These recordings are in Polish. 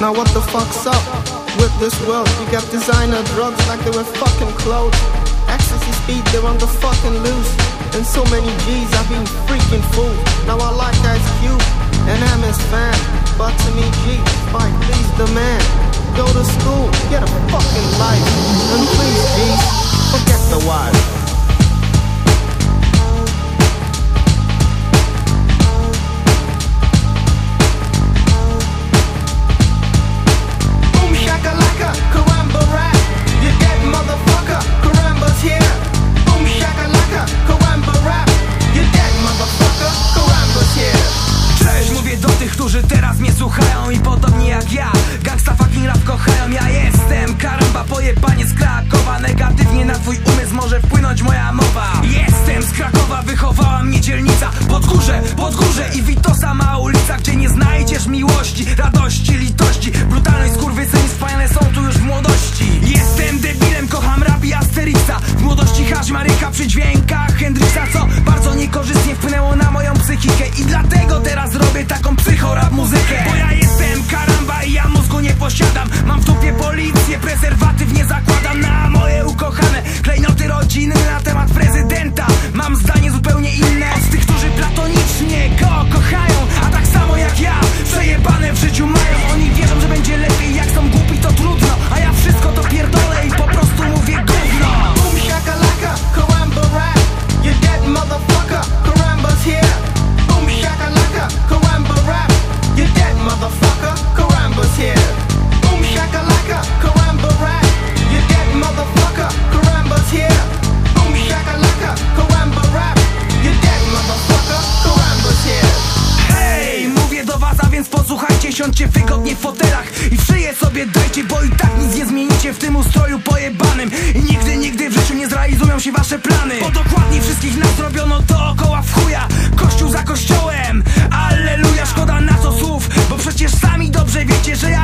Now what the fuck's up with this world? You got designer drugs like they were fucking clothes. Ecstasy speed, they're on the fucking loose. And so many G's, I've been freaking fooled. Now I like Ice Cube and MS Fan, but to me G, fight, please the man. Go to school. może wpłynąć moja mowa. Jestem z Krakowa, wychowała mnie dzielnica. Pod górze, i Witosa ma ulica Gdzie nie znajdziesz miłości, radości, litości. Brutalność, skurwysyństw, fajne są tu już w młodości. Jestem debilem, kocham rap i Asterixa. W młodości Harzmaryka przy dźwiękach Hendrixa Co bardzo niekorzystnie wpłynęło na moją psychikę. I dlatego Usiądźcie wygodnie w fotelach i szyję sobie dajcie Bo i tak nic nie zmienicie w tym ustroju pojebanym. I nigdy, nigdy w życiu nie zrealizują się wasze plany. Bo dokładnie wszystkich nas robiono dookoła w chuja Kościół za kościołem, alleluja Szkoda na co słów, bo przecież sami dobrze wiecie, że ja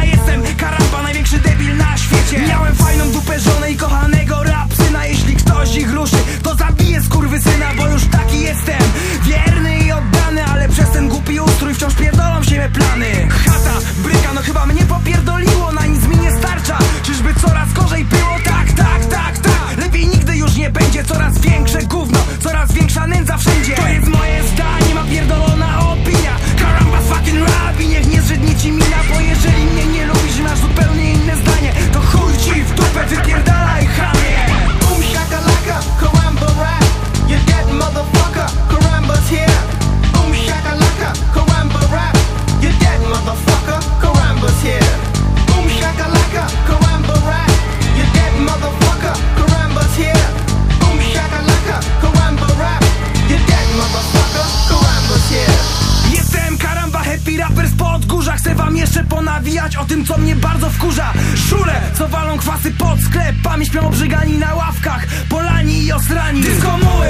Chcę wam jeszcze ponawijać o tym, co mnie bardzo wkurza. Szule, co walą kwasy pod sklepami Śpią obrzygani na ławkach, polani i osrani. Dysko muły,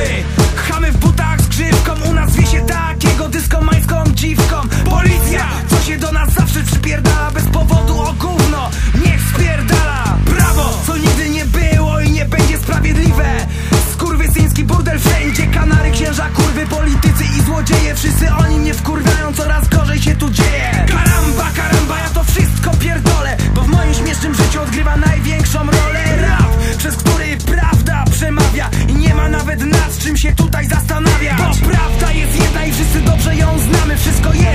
chamy w butach z grzywką U nas wie się takiego dyskomańską dziwką. Policja, co się do nas zawsze przypierdala Bez powodu o gówno, niech spierdala. Prawo, co nigdy nie było i nie będzie sprawiedliwe. Skurwysyński burdel wszędzie Kanary, księża, kurwy, politycy i złodzieje. Wszyscy oni mnie wkurwiają, coraz gorzej się tu dzieje. wszystko jest.